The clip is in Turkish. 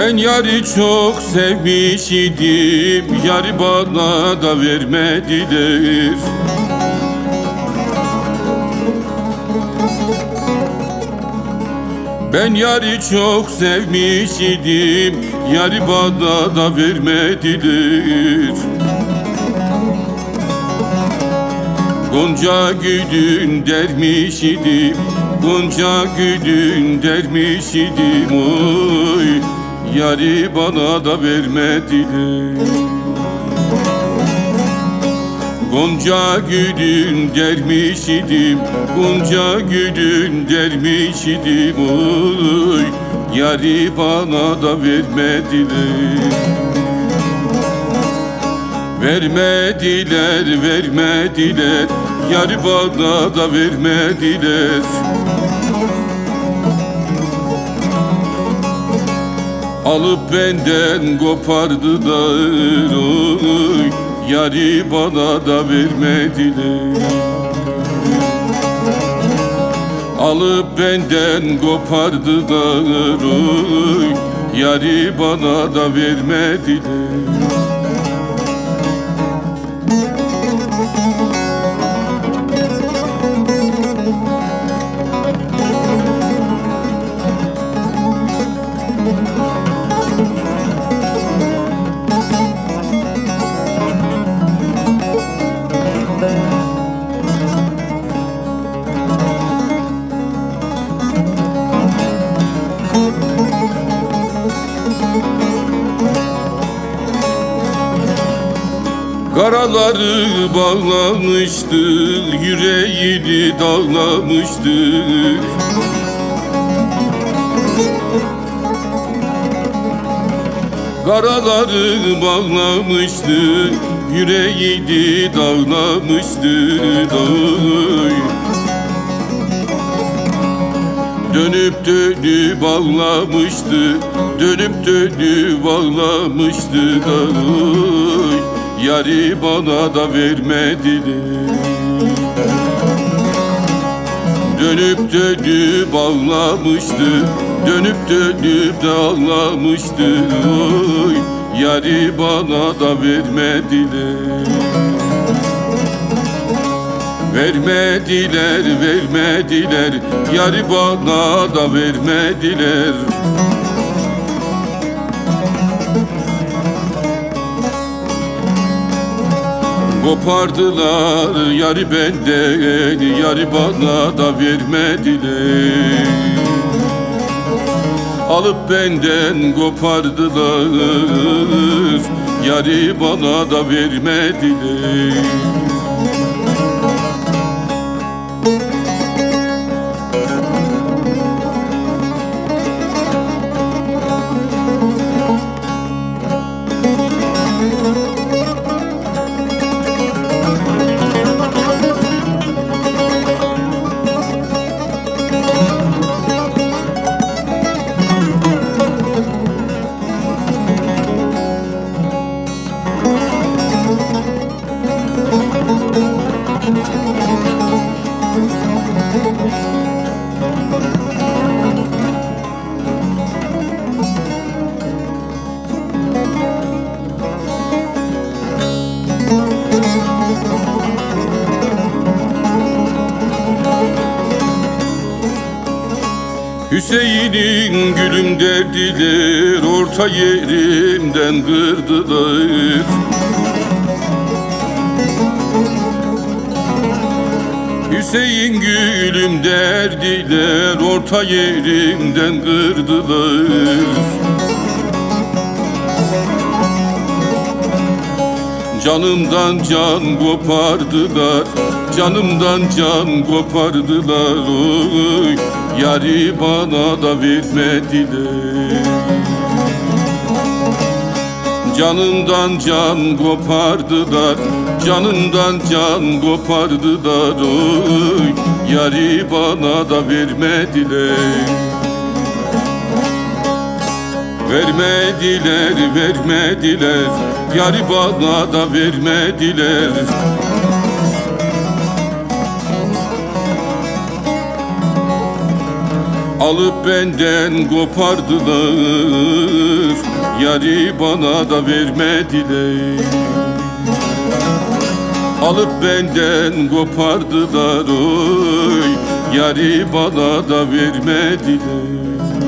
Ben yarı çok sevmiş idim Yarı bana da vermediler. Ben yarı çok sevmiş idim Yarı bana da vermediler. Gonca gülün dermiş idim Gonca gülün dermiş idim Oy Yarı bana da vermediler Gonca gülün dermiş idim Gonca gülün dermiş idim. Oy Yarı bana da vermediler. Vermediler, vermediler. Yarı bana da vermediler Alıp benden kopardılar oy Yarı bana da vermediler. Alıp benden kopardılar oy Yarı bana da vermediler Karaları bağlamıştı, yüreğini dağlamıştı. Karaları bağlamıştı, yüreğini dağlamıştı. Oy. Dönüp dönüp bağlamıştı Dönüp dönüp bağlamıştı da oy, Yarı bana da vermediler Dönüp dönüp bağlamıştı Dönüp dönüp de ağlamıştı. Oy, Yarı bana da vermediler Vermediler, vermediler Yarı bana da vermediler Kopardılar yarı benden Yarı bana da vermediler. Alıp benden kopardılar Yarı bana da vermediler Hüseyin'in gülüm derdiler Orta yerimden kırdılar. Hüseyin gülüm derdiler Orta yerimden kırdılar. Canımdan can kopardılar Canımdan can kopardılar. Oy Yarı bana da vermediler Canımdan can kopardılar Canımdan can kopardılar oy Yarı bana da vermediler Vermediler, vermediler Yarı bana da vermediler Alıp benden kopardılar. Yari bana da vermediler. Alıp benden kopardılar oy. Yari bana da vermediler